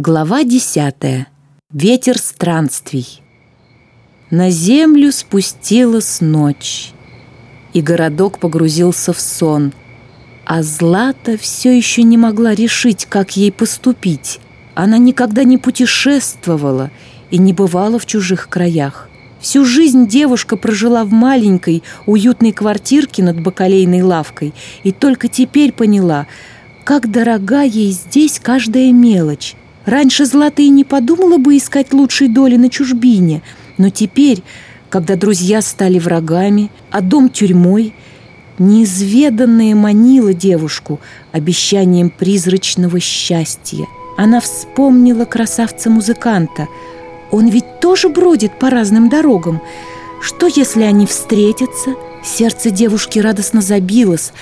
Глава десятая. Ветер странствий. На землю спустилась ночь, и городок погрузился в сон, а Злата все еще не могла решить, как ей поступить. Она никогда не путешествовала и не бывала в чужих краях. Всю жизнь девушка прожила в маленькой, уютной квартирке над бакалейной лавкой и только теперь поняла, как дорога ей здесь каждая мелочь. Раньше Злата и не подумала бы искать лучшей доли на чужбине, но теперь, когда друзья стали врагами, а дом тюрьмой, неизведанное манило девушку обещанием призрачного счастья. Она вспомнила красавца-музыканта. Он ведь тоже бродит по разным дорогам. Что, если они встретятся? Сердце девушки радостно забилось,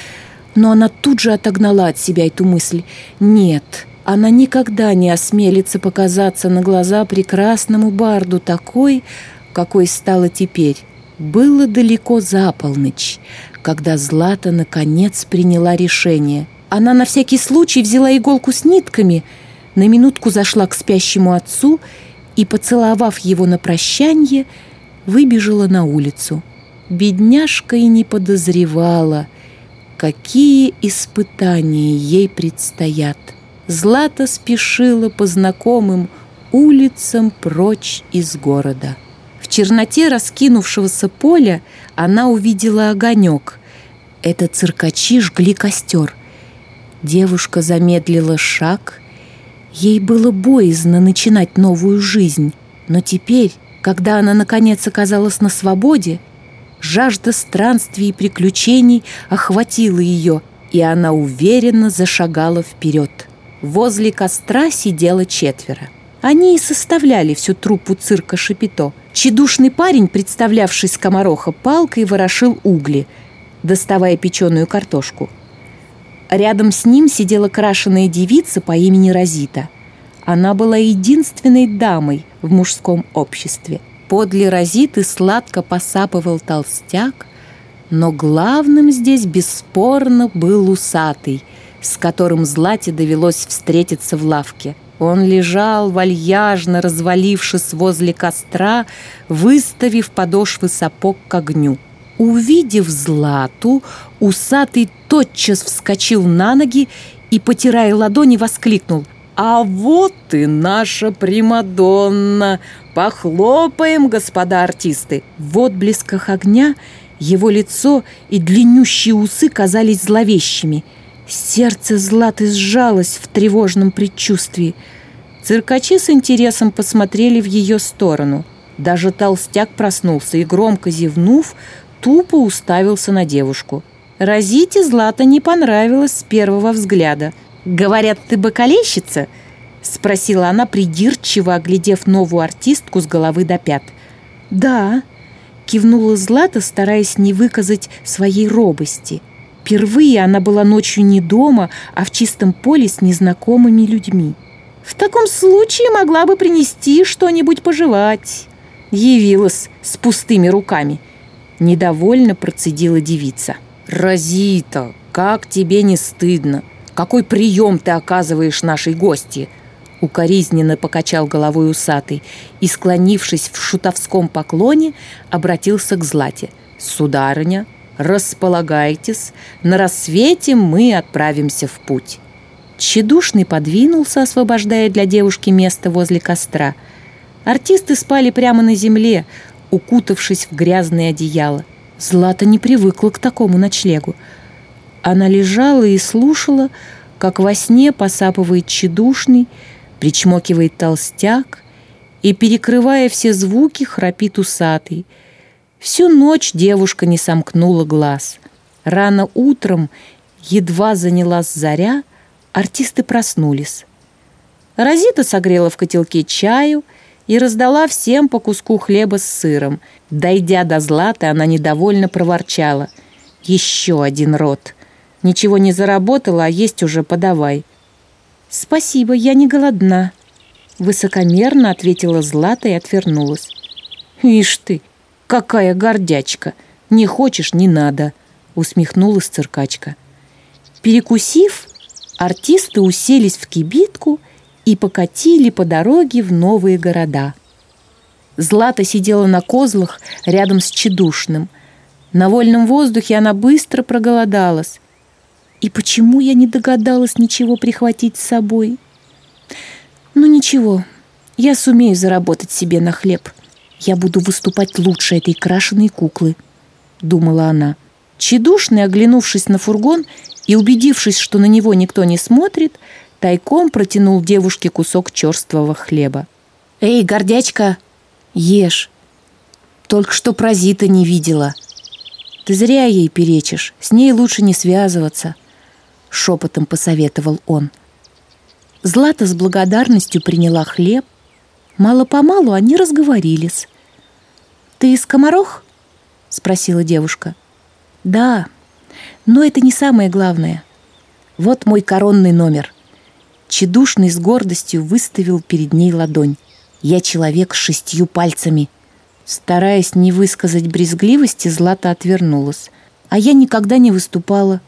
но она тут же отогнала от себя эту мысль. «Нет, она никогда не осмелится показаться на глаза прекрасному барду такой, какой стала теперь. Было далеко за полночь, когда Злата наконец приняла решение. Она на всякий случай взяла иголку с нитками, на минутку зашла к спящему отцу и, поцеловав его на прощанье, выбежала на улицу. Бедняжка и не подозревала, какие испытания ей предстоят. Злата спешила по знакомым улицам прочь из города. В черноте раскинувшегося поля она увидела огонек. Это циркачи жгли костер. Девушка замедлила шаг. Ей было боязно начинать новую жизнь. Но теперь, когда она наконец оказалась на свободе, жажда странствий и приключений охватила ее, и она уверенно зашагала вперед. Возле костра сидело четверо. Они и составляли всю труппу цирка Шапито. Чедушный парень, представлявший скомороха, палкой ворошил угли, доставая печеную картошку. Рядом с ним сидела крашеная девица по имени Розита. Она была единственной дамой в мужском обществе. Подле Розиты сладко посапывал толстяк, но главным здесь бесспорно был усатый – с которым Злате довелось встретиться в лавке. Он лежал, вальяжно развалившись возле костра, выставив подошвы сапог к огню. Увидев Злату, усатый тотчас вскочил на ноги и, потирая ладони, воскликнул «А вот и наша Примадонна! Похлопаем, господа артисты!» В отблесках огня его лицо и длиннющие усы казались зловещими – Сердце Златы сжалось в тревожном предчувствии. Циркачи с интересом посмотрели в ее сторону. Даже толстяк проснулся и, громко зевнув, тупо уставился на девушку. Розите Злата не понравилось с первого взгляда. «Говорят, ты бокалейщица?» — спросила она, придирчиво оглядев новую артистку с головы до пят. «Да», — кивнула Злата, стараясь не выказать своей робости — Впервые она была ночью не дома, а в чистом поле с незнакомыми людьми. В таком случае могла бы принести что-нибудь пожевать. Явилась с пустыми руками. Недовольно процедила девица. «Розита, как тебе не стыдно? Какой прием ты оказываешь нашей гости?» Укоризненно покачал головой усатый и, склонившись в шутовском поклоне, обратился к Злате. «Сударыня, располагайтесь, на рассвете мы отправимся в путь». Чедушный подвинулся, освобождая для девушки место возле костра. Артисты спали прямо на земле, укутавшись в грязное одеяло. Злата не привыкла к такому ночлегу. Она лежала и слушала, как во сне посапывает чедушный, причмокивает толстяк и, перекрывая все звуки, храпит усатый – Всю ночь девушка не сомкнула глаз. Рано утром, едва занялась заря, артисты проснулись. Розита согрела в котелке чаю и раздала всем по куску хлеба с сыром. Дойдя до Златы, она недовольно проворчала. «Еще один рот. Ничего не заработала, а есть уже подавай». «Спасибо, я не голодна», — высокомерно ответила Злата и отвернулась. «Ишь ты, «Какая гордячка! Не хочешь – не надо!» – усмехнулась циркачка. Перекусив, артисты уселись в кибитку и покатили по дороге в новые города. Злата сидела на козлах рядом с Чедушным. На вольном воздухе она быстро проголодалась. И почему я не догадалась ничего прихватить с собой? Ну ничего, я сумею заработать себе на хлеб. Я буду выступать лучше этой крашеной куклы, думала она. Чедушный, оглянувшись на фургон и убедившись, что на него никто не смотрит, тайком протянул девушке кусок черствого хлеба. «Эй, гордячка, ешь! Только что Прозита не видела. Ты зря ей перечишь, с ней лучше не связываться», — шепотом посоветовал он. Злата с благодарностью приняла хлеб. Мало-помалу они разговорились. «Ты из Комарох?» — спросила девушка. «Да, но это не самое главное. Вот мой коронный номер». Чедушный с гордостью выставил перед ней ладонь. «Я человек с шестью пальцами». Стараясь не высказать брезгливости, Злата отвернулась. «А я никогда не выступала.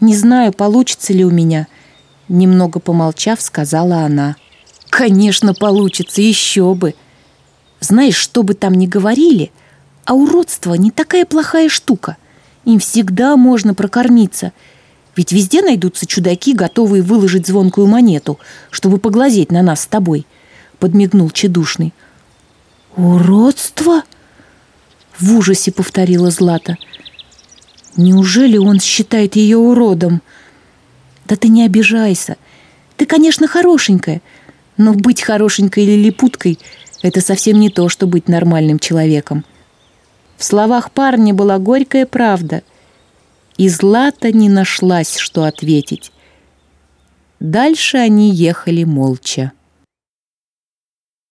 Не знаю, получится ли у меня». Немного помолчав, сказала она. «Конечно, получится, еще бы!» Знаешь, что бы там ни говорили, а уродство не такая плохая штука. Им всегда можно прокормиться. Ведь везде найдутся чудаки, готовые выложить звонкую монету, чтобы поглазеть на нас с тобой», — подмигнул чедушный. «Уродство?» — в ужасе повторила Злата. «Неужели он считает ее уродом?» «Да ты не обижайся. Ты, конечно, хорошенькая, но быть хорошенькой или липуткой — это совсем не то, что быть нормальным человеком. В словах парня была горькая правда, и Злата не нашлась, что ответить. Дальше они ехали молча.